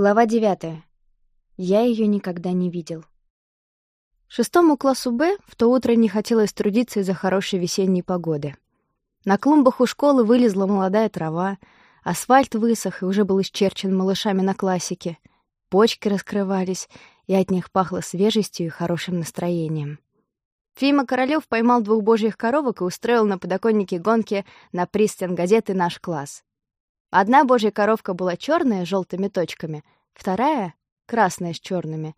Глава девятая. Я ее никогда не видел. Шестому классу «Б» в то утро не хотелось трудиться из-за хорошей весенней погоды. На клумбах у школы вылезла молодая трава, асфальт высох и уже был исчерчен малышами на классике. Почки раскрывались, и от них пахло свежестью и хорошим настроением. Фима Королёв поймал двух божьих коровок и устроил на подоконнике гонки на пристен газеты «Наш класс». Одна божья коровка была черная с желтыми точками, вторая — красная с черными.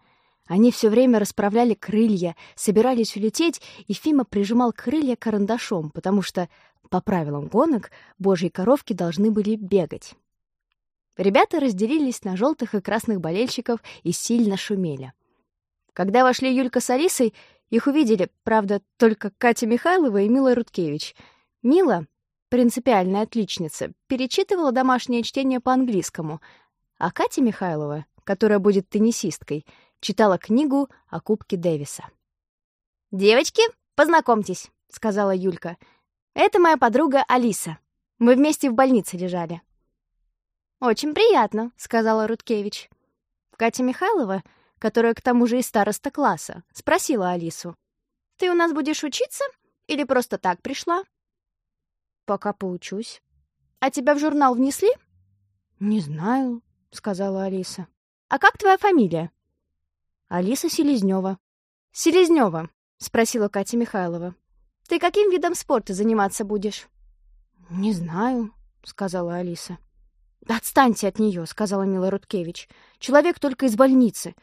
Они все время расправляли крылья, собирались улететь, и Фима прижимал крылья карандашом, потому что, по правилам гонок, божьи коровки должны были бегать. Ребята разделились на желтых и красных болельщиков и сильно шумели. Когда вошли Юлька с Алисой, их увидели, правда, только Катя Михайлова и Мила Руткевич. Мила, принципиальная отличница, перечитывала домашнее чтение по-английскому, а Катя Михайлова, которая будет теннисисткой, читала книгу о Кубке Дэвиса. «Девочки, познакомьтесь», — сказала Юлька. «Это моя подруга Алиса. Мы вместе в больнице лежали». «Очень приятно», — сказала Руткевич. Катя Михайлова, которая к тому же и староста класса, спросила Алису. «Ты у нас будешь учиться или просто так пришла?» «Пока поучусь». «А тебя в журнал внесли?» «Не знаю», — сказала Алиса. «А как твоя фамилия?» «Алиса Селезнева». «Селезнева», — спросила Катя Михайлова. «Ты каким видом спорта заниматься будешь?» «Не знаю», — сказала Алиса. «Отстаньте от нее», — сказала Мила Руткевич. «Человек только из больницы.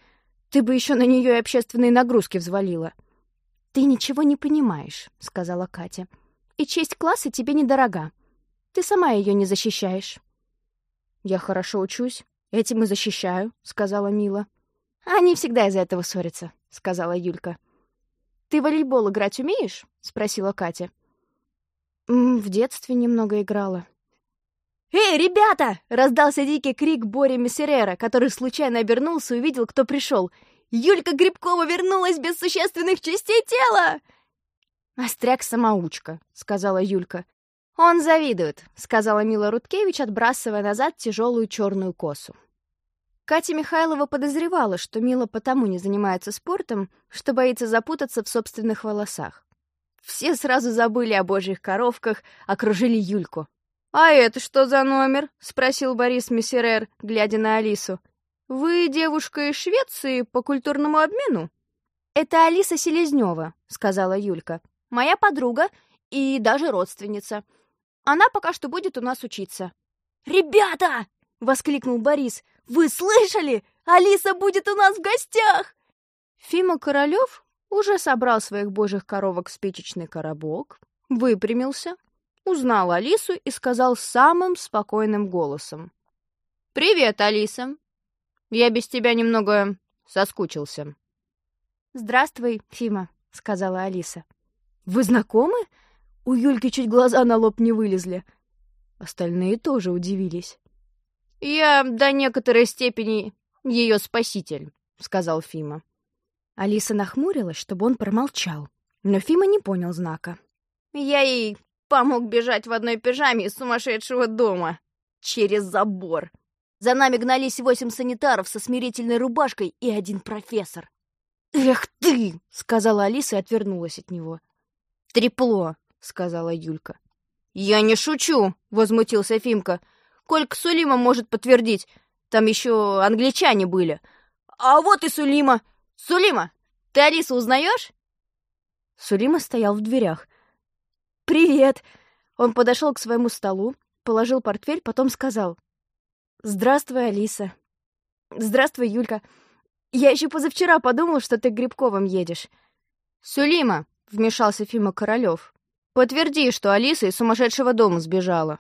Ты бы еще на нее и общественные нагрузки взвалила». «Ты ничего не понимаешь», — сказала Катя и честь класса тебе недорога. Ты сама ее не защищаешь». «Я хорошо учусь, этим и защищаю», — сказала Мила. «Они всегда из-за этого ссорятся», — сказала Юлька. «Ты в волейбол играть умеешь?» — спросила Катя. «В детстве немного играла». «Эй, ребята!» — раздался дикий крик Бори Мессерера, который случайно обернулся и увидел, кто пришел. «Юлька Грибкова вернулась без существенных частей тела!» «Остряк-самоучка», — сказала Юлька. «Он завидует», — сказала Мила Руткевич, отбрасывая назад тяжелую черную косу. Катя Михайлова подозревала, что Мила потому не занимается спортом, что боится запутаться в собственных волосах. Все сразу забыли о божьих коровках, окружили Юльку. «А это что за номер?» — спросил Борис Мессерер, глядя на Алису. «Вы девушка из Швеции по культурному обмену?» «Это Алиса Селезнева», — сказала Юлька моя подруга и даже родственница. Она пока что будет у нас учиться». «Ребята!» — воскликнул Борис. «Вы слышали? Алиса будет у нас в гостях!» Фима Королёв уже собрал своих божьих коровок в спичечный коробок, выпрямился, узнал Алису и сказал самым спокойным голосом. «Привет, Алиса. Я без тебя немного соскучился». «Здравствуй, Фима», — сказала Алиса. «Вы знакомы?» У Юльки чуть глаза на лоб не вылезли. Остальные тоже удивились. «Я до некоторой степени ее спаситель», — сказал Фима. Алиса нахмурилась, чтобы он промолчал, но Фима не понял знака. «Я ей помог бежать в одной пижаме из сумасшедшего дома. Через забор. За нами гнались восемь санитаров со смирительной рубашкой и один профессор. «Эх ты!» — сказала Алиса и отвернулась от него. «Трепло», — сказала Юлька. «Я не шучу», — возмутился Фимка. «Колька Сулима может подтвердить. Там еще англичане были. А вот и Сулима. Сулима, ты Алису узнаешь?» Сулима стоял в дверях. «Привет!» Он подошел к своему столу, положил портфель, потом сказал. «Здравствуй, Алиса». «Здравствуй, Юлька. Я еще позавчера подумал, что ты к Грибковым едешь». «Сулима, — вмешался Фима Королёв. «Подтверди, что Алиса из сумасшедшего дома сбежала».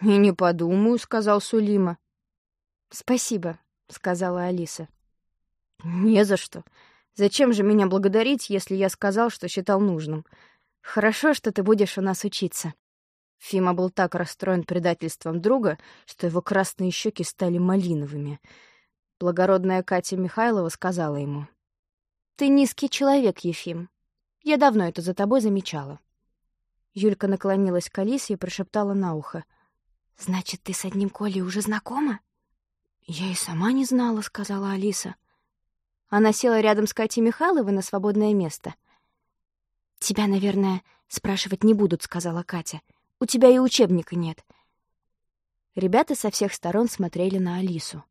«И не подумаю», — сказал Сулима. «Спасибо», — сказала Алиса. «Не за что. Зачем же меня благодарить, если я сказал, что считал нужным? Хорошо, что ты будешь у нас учиться». Фима был так расстроен предательством друга, что его красные щеки стали малиновыми. Благородная Катя Михайлова сказала ему. «Ты низкий человек, Ефим. Я давно это за тобой замечала». Юлька наклонилась к Алисе и прошептала на ухо. «Значит, ты с одним Колей уже знакома?» «Я и сама не знала», — сказала Алиса. Она села рядом с Катей Михайловой на свободное место. «Тебя, наверное, спрашивать не будут», — сказала Катя. «У тебя и учебника нет». Ребята со всех сторон смотрели на Алису.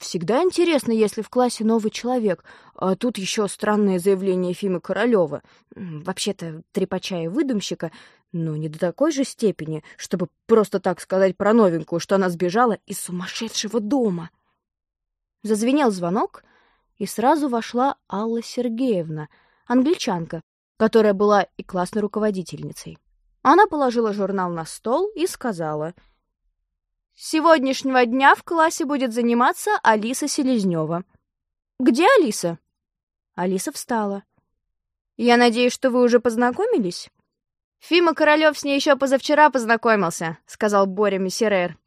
Всегда интересно, если в классе новый человек, а тут еще странное заявление Фимы Королева. Вообще-то трепача и выдумщика, но не до такой же степени, чтобы просто так сказать про новенькую, что она сбежала из сумасшедшего дома. Зазвенел звонок, и сразу вошла Алла Сергеевна, англичанка, которая была и классной руководительницей. Она положила журнал на стол и сказала — с сегодняшнего дня в классе будет заниматься Алиса Селезнева. Где Алиса? Алиса встала. Я надеюсь, что вы уже познакомились? Фима Королёв с ней еще позавчера познакомился, сказал Боря Мессерер.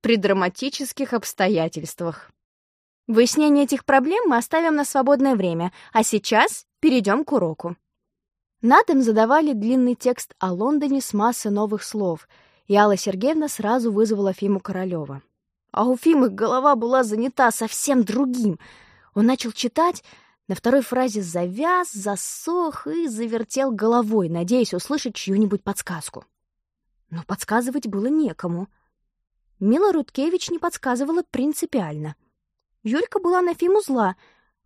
При драматических обстоятельствах. Выяснение этих проблем мы оставим на свободное время, а сейчас перейдем к уроку. На дом задавали длинный текст о Лондоне с массой новых слов — и Алла Сергеевна сразу вызвала Фиму Королева. А у Фимы голова была занята совсем другим. Он начал читать, на второй фразе завяз, засох и завертел головой, надеясь услышать чью-нибудь подсказку. Но подсказывать было некому. Мила Рудкевич не подсказывала принципиально. Юлька была на Фиму зла,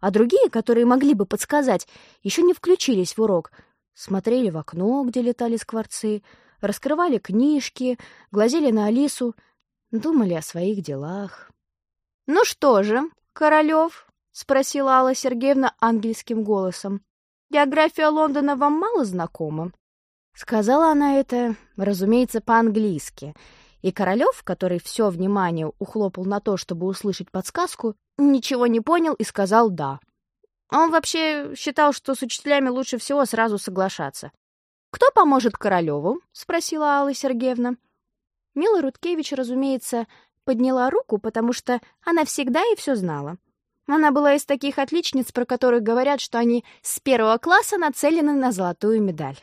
а другие, которые могли бы подсказать, еще не включились в урок. Смотрели в окно, где летали скворцы, раскрывали книжки, глазели на Алису, думали о своих делах. «Ну что же, Королёв?» — спросила Алла Сергеевна ангельским голосом. «География Лондона вам мало знакома?» Сказала она это, разумеется, по-английски, и Королёв, который все внимание ухлопал на то, чтобы услышать подсказку, ничего не понял и сказал «да». Он вообще считал, что с учителями лучше всего сразу соглашаться. «Кто поможет Королеву?» — спросила Алла Сергеевна. Мила Рудкевич, разумеется, подняла руку, потому что она всегда и все знала. Она была из таких отличниц, про которых говорят, что они с первого класса нацелены на золотую медаль.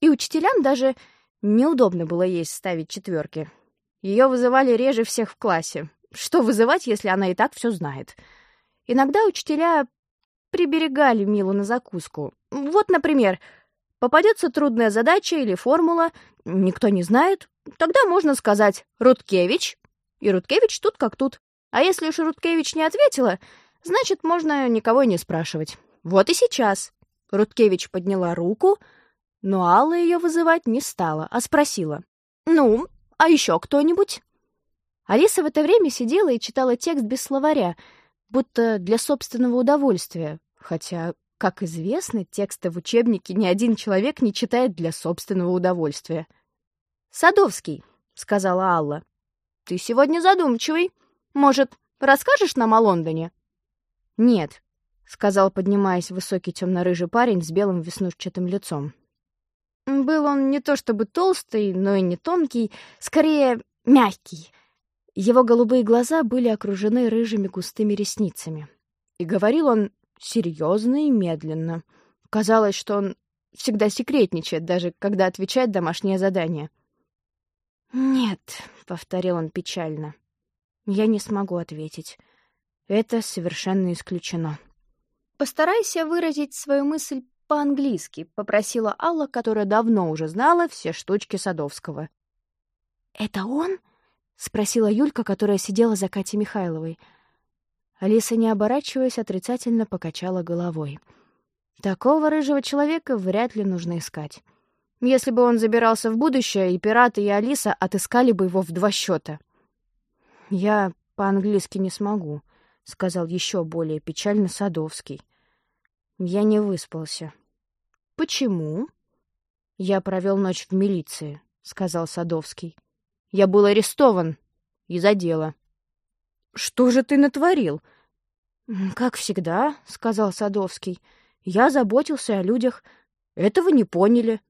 И учителям даже неудобно было ей ставить четверки. Ее вызывали реже всех в классе. Что вызывать, если она и так все знает? Иногда учителя приберегали Милу на закуску. Вот, например, Попадется трудная задача или формула, никто не знает, тогда можно сказать «Рудкевич», и Рудкевич тут как тут. А если уж Рудкевич не ответила, значит, можно никого не спрашивать. Вот и сейчас. Рудкевич подняла руку, но Алла ее вызывать не стала, а спросила. «Ну, а еще кто-нибудь?» Алиса в это время сидела и читала текст без словаря, будто для собственного удовольствия, хотя как известно, тексты в учебнике ни один человек не читает для собственного удовольствия. «Садовский», — сказала Алла, — «ты сегодня задумчивый. Может, расскажешь нам о Лондоне?» «Нет», — сказал, поднимаясь высокий темно-рыжий парень с белым веснушчатым лицом. Был он не то чтобы толстый, но и не тонкий, скорее мягкий. Его голубые глаза были окружены рыжими густыми ресницами. И говорил он серьезно и медленно. Казалось, что он всегда секретничает, даже когда отвечает домашнее задание. «Нет», — повторил он печально, — «я не смогу ответить. Это совершенно исключено». «Постарайся выразить свою мысль по-английски», — попросила Алла, которая давно уже знала все штучки Садовского. «Это он?» — спросила Юлька, которая сидела за Катей Михайловой. — Алиса, не оборачиваясь, отрицательно покачала головой. Такого рыжего человека вряд ли нужно искать. Если бы он забирался в будущее, и пираты, и Алиса отыскали бы его в два счета. «Я по-английски не смогу», — сказал еще более печально Садовский. «Я не выспался». «Почему?» «Я провел ночь в милиции», — сказал Садовский. «Я был арестован из-за дела». Что же ты натворил? Как всегда, сказал Садовский. Я заботился о людях. Этого не поняли.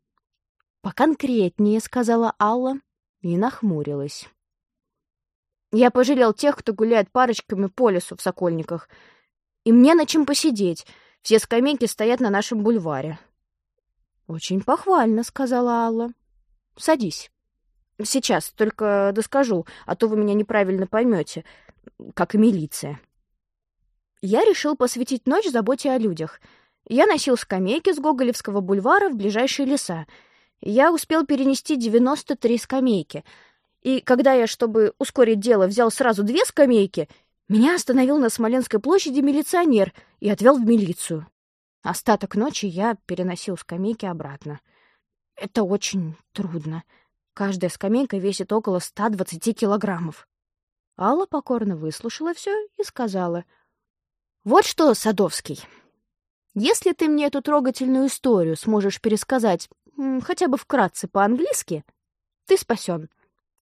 Поконкретнее, сказала Алла и нахмурилась. Я пожалел тех, кто гуляет парочками по лесу в Сокольниках. И мне на чем посидеть. Все скамейки стоят на нашем бульваре. Очень похвально, сказала Алла. Садись. Сейчас, только доскажу, а то вы меня неправильно поймете. Как и милиция. Я решил посвятить ночь заботе о людях. Я носил скамейки с Гоголевского бульвара в ближайшие леса. Я успел перенести 93 скамейки. И когда я, чтобы ускорить дело, взял сразу две скамейки, меня остановил на Смоленской площади милиционер и отвел в милицию. Остаток ночи я переносил скамейки обратно. Это очень трудно. Каждая скамейка весит около 120 килограммов. Алла покорно выслушала все и сказала. «Вот что, Садовский, если ты мне эту трогательную историю сможешь пересказать хотя бы вкратце по-английски, ты спасен.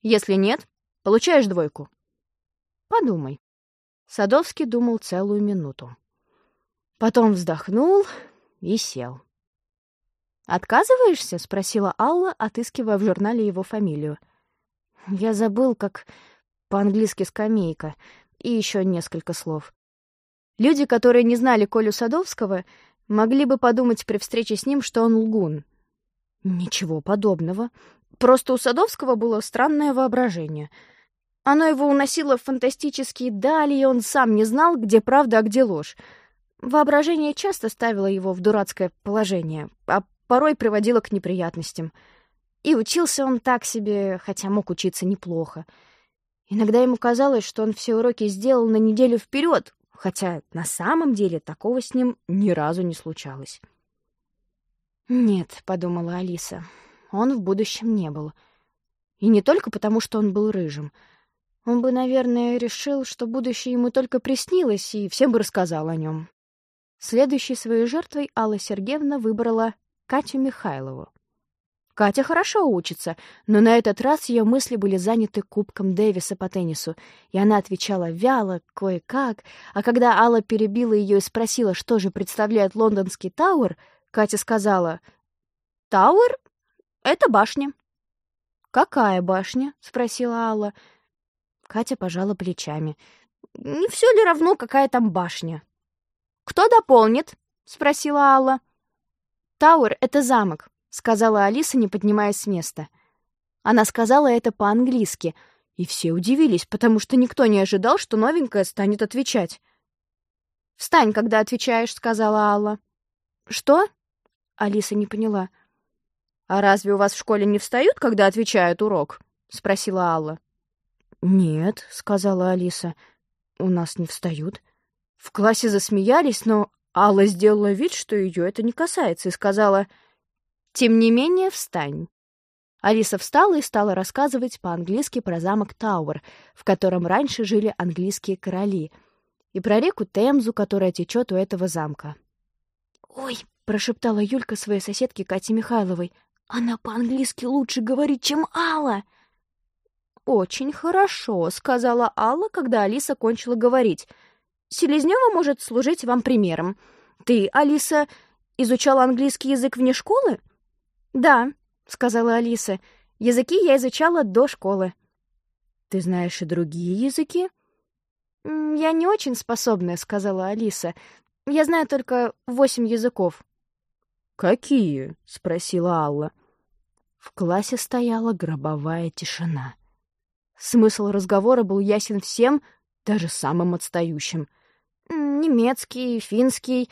Если нет, получаешь двойку. Подумай». Садовский думал целую минуту. Потом вздохнул и сел. «Отказываешься?» — спросила Алла, отыскивая в журнале его фамилию. «Я забыл, как по-английски скамейка и еще несколько слов. Люди, которые не знали Колю Садовского, могли бы подумать при встрече с ним, что он лгун. Ничего подобного. Просто у Садовского было странное воображение. Оно его уносило в фантастические дали, и он сам не знал, где правда, а где ложь. Воображение часто ставило его в дурацкое положение, а порой приводило к неприятностям. И учился он так себе, хотя мог учиться неплохо. Иногда ему казалось, что он все уроки сделал на неделю вперед, хотя на самом деле такого с ним ни разу не случалось. «Нет», — подумала Алиса, — «он в будущем не был. И не только потому, что он был рыжим. Он бы, наверное, решил, что будущее ему только приснилось, и всем бы рассказал о нем. Следующей своей жертвой Алла Сергеевна выбрала Катю Михайлову. Катя хорошо учится, но на этот раз ее мысли были заняты кубком Дэвиса по теннису, и она отвечала вяло, кое-как, а когда Алла перебила ее и спросила, что же представляет лондонский Тауэр, Катя сказала, «Тауэр — это башня». «Какая башня?» — спросила Алла. Катя пожала плечами. «Не все ли равно, какая там башня?» «Кто дополнит?» — спросила Алла. «Тауэр — это замок», — сказала Алиса, не поднимаясь с места. Она сказала это по-английски, и все удивились, потому что никто не ожидал, что новенькая станет отвечать. «Встань, когда отвечаешь», — сказала Алла. «Что?» — Алиса не поняла. «А разве у вас в школе не встают, когда отвечают урок?» — спросила Алла. «Нет», — сказала Алиса, — «у нас не встают». В классе засмеялись, но Алла сделала вид, что ее это не касается, и сказала «Тем не менее, встань». Алиса встала и стала рассказывать по-английски про замок Тауэр, в котором раньше жили английские короли, и про реку Темзу, которая течет у этого замка. «Ой!» — прошептала Юлька своей соседке Кате Михайловой. «Она по-английски лучше говорит, чем Алла!» «Очень хорошо», — сказала Алла, когда Алиса кончила говорить — Селезнева может служить вам примером. Ты, Алиса, изучала английский язык вне школы? Да, сказала Алиса. Языки я изучала до школы. Ты знаешь и другие языки? Я не очень способная, сказала Алиса. Я знаю только восемь языков. Какие? спросила Алла. В классе стояла гробовая тишина. Смысл разговора был ясен всем, даже самым отстающим — немецкий, финский,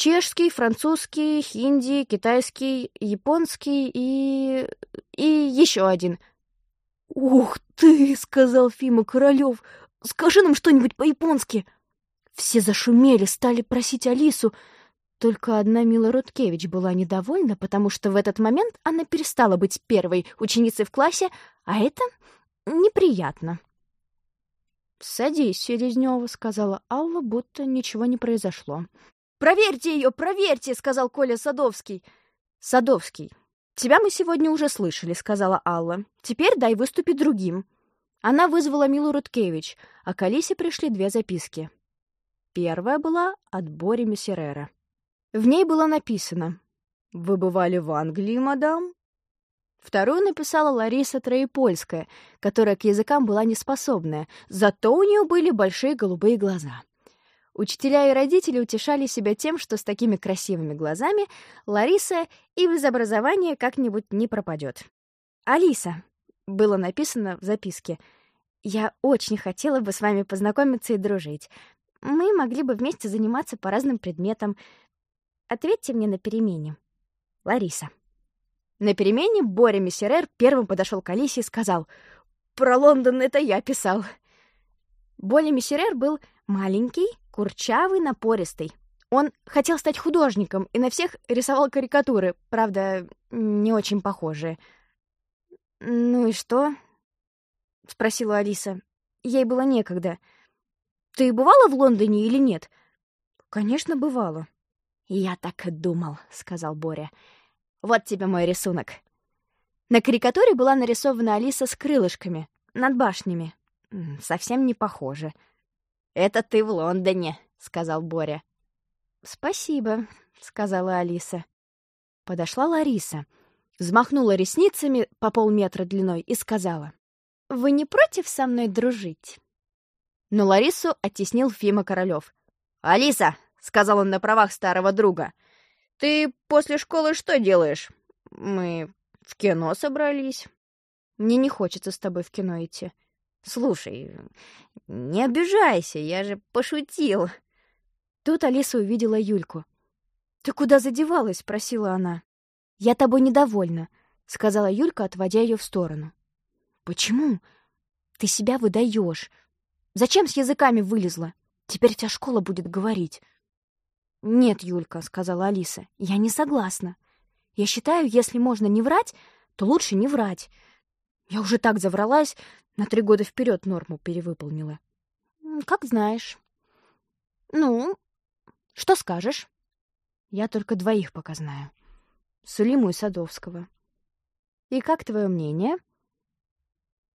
чешский, французский, хинди, китайский, японский и... и еще один. «Ух ты!» — сказал Фима Королёв. «Скажи нам что-нибудь по-японски!» Все зашумели, стали просить Алису. Только одна Мила Руткевич была недовольна, потому что в этот момент она перестала быть первой ученицей в классе, а это неприятно. «Садись, Селезнёва», — сказала Алла, будто ничего не произошло. «Проверьте ее, проверьте!» — сказал Коля Садовский. «Садовский, тебя мы сегодня уже слышали», — сказала Алла. «Теперь дай выступить другим». Она вызвала Милу Руткевич, а к Алисе пришли две записки. Первая была от Бори Мессерера. В ней было написано «Вы бывали в Англии, мадам? Вторую написала Лариса Троепольская, которая к языкам была неспособная, зато у нее были большие голубые глаза. Учителя и родители утешали себя тем, что с такими красивыми глазами Лариса и без образования как-нибудь не пропадет. «Алиса», — было написано в записке, Я очень хотела бы с вами познакомиться и дружить. Мы могли бы вместе заниматься по разным предметам. Ответьте мне на перемене. Лариса. На перемене Боря Мессерер первым подошел к Алисе и сказал, «Про Лондон это я писал». Боря Мессерер был маленький, курчавый, напористый. Он хотел стать художником и на всех рисовал карикатуры, правда, не очень похожие. «Ну и что?» — спросила Алиса. Ей было некогда. «Ты бывала в Лондоне или нет?» «Конечно, бывала». «Я так и думал», — сказал Боря. «Вот тебе мой рисунок». На карикатуре была нарисована Алиса с крылышками, над башнями. Совсем не похоже. «Это ты в Лондоне», — сказал Боря. «Спасибо», — сказала Алиса. Подошла Лариса, взмахнула ресницами по полметра длиной и сказала. «Вы не против со мной дружить?» Но Ларису оттеснил Фима Королёв. «Алиса!» — сказал он на правах старого друга. «Ты после школы что делаешь?» «Мы в кино собрались». «Мне не хочется с тобой в кино идти». «Слушай, не обижайся, я же пошутил». Тут Алиса увидела Юльку. «Ты куда задевалась?» — спросила она. «Я тобой недовольна», — сказала Юлька, отводя ее в сторону. «Почему? Ты себя выдаешь. Зачем с языками вылезла? Теперь вся школа будет говорить». «Нет, Юлька», — сказала Алиса, — «я не согласна. Я считаю, если можно не врать, то лучше не врать. Я уже так завралась, на три года вперед норму перевыполнила». «Как знаешь». «Ну, что скажешь? Я только двоих пока знаю. Сулиму и Садовского. И как твое мнение?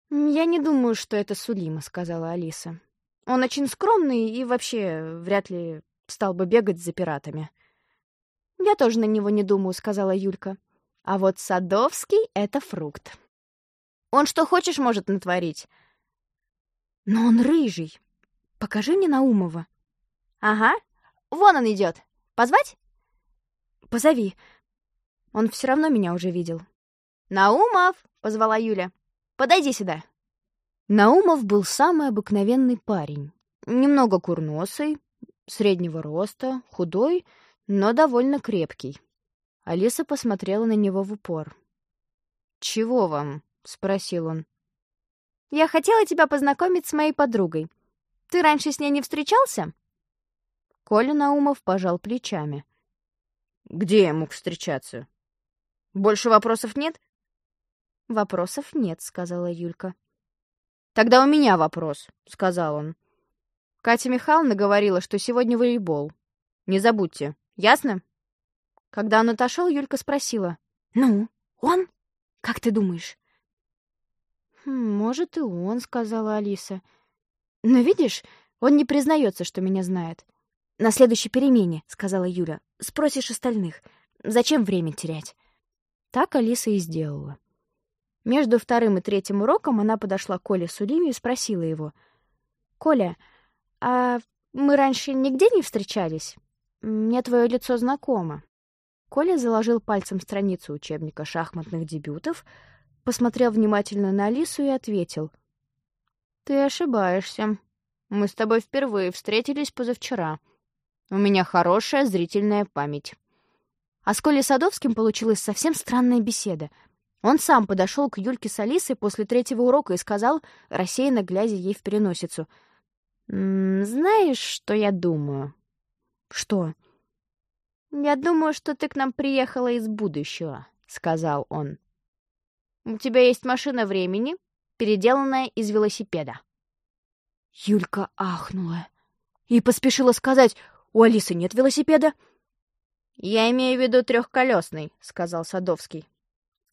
Я не думаю, что это Сулима, сказала Алиса. Он очень скромный и вообще вряд ли стал бы бегать за пиратами. Я тоже на него не думаю, сказала Юлька. А вот Садовский — это фрукт. Он что хочешь может натворить. Но он рыжий. Покажи мне Наумова. Ага, Вон он идет. Позвать? Позови. Он все равно меня уже видел. Наумов, позвала Юля. Подойди сюда. Наумов был самый обыкновенный парень. Немного курносый, среднего роста, худой, но довольно крепкий. Алиса посмотрела на него в упор. «Чего вам?» — спросил он. «Я хотела тебя познакомить с моей подругой. Ты раньше с ней не встречался?» Коля Наумов пожал плечами. «Где я мог встречаться? Больше вопросов нет?» «Вопросов нет», — сказала Юлька. «Тогда у меня вопрос», — сказал он. Катя Михайловна говорила, что сегодня волейбол. Не забудьте, ясно? Когда он отошел, Юлька спросила. «Ну, он? Как ты думаешь?» «Хм, «Может, и он», — сказала Алиса. «Но видишь, он не признается, что меня знает. «На следующей перемене», — сказала Юля. «Спросишь остальных. Зачем время терять?» Так Алиса и сделала. Между вторым и третьим уроком она подошла к Коле Сулиме и спросила его. «Коля, а мы раньше нигде не встречались? Мне твое лицо знакомо». Коля заложил пальцем страницу учебника шахматных дебютов, посмотрел внимательно на Алису и ответил. «Ты ошибаешься. Мы с тобой впервые встретились позавчера». У меня хорошая зрительная память. А с Колей Садовским получилась совсем странная беседа. Он сам подошел к Юльке с Алисой после третьего урока и сказал, рассеянно глядя ей в переносицу. «Знаешь, что я думаю?» «Что?» «Я думаю, что ты к нам приехала из будущего», — сказал он. «У тебя есть машина времени, переделанная из велосипеда». Юлька ахнула и поспешила сказать у Алисы нет велосипеда?» «Я имею в виду трехколесный», — сказал Садовский.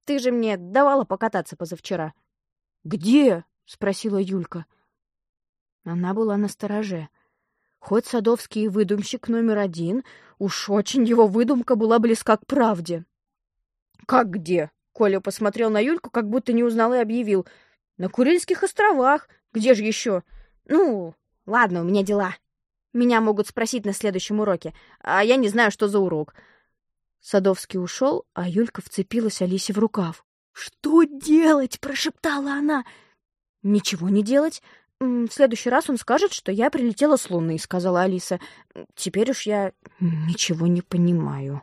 «Ты же мне давала покататься позавчера». «Где?» — спросила Юлька. Она была на стороже. Хоть Садовский и выдумщик номер один, уж очень его выдумка была близка к правде. «Как где?» — Коля посмотрел на Юльку, как будто не узнал и объявил. «На Курильских островах. Где же еще?» «Ну, ладно, у меня дела», меня могут спросить на следующем уроке, а я не знаю, что за урок. Садовский ушел, а Юлька вцепилась Алисе в рукав. «Что делать?» — прошептала она. Ничего не делать. В следующий раз он скажет, что я прилетела с Луны, сказала Алиса. Теперь уж я ничего не понимаю.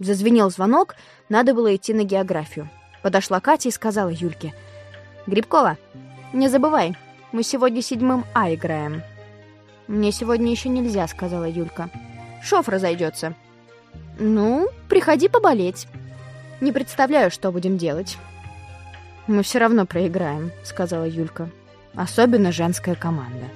Зазвенел звонок, надо было идти на географию. Подошла Катя и сказала Юльке. «Грибкова, не забывай, мы сегодня седьмым А играем». «Мне сегодня еще нельзя», — сказала Юлька. «Шов разойдется». «Ну, приходи поболеть». «Не представляю, что будем делать». «Мы все равно проиграем», — сказала Юлька. «Особенно женская команда».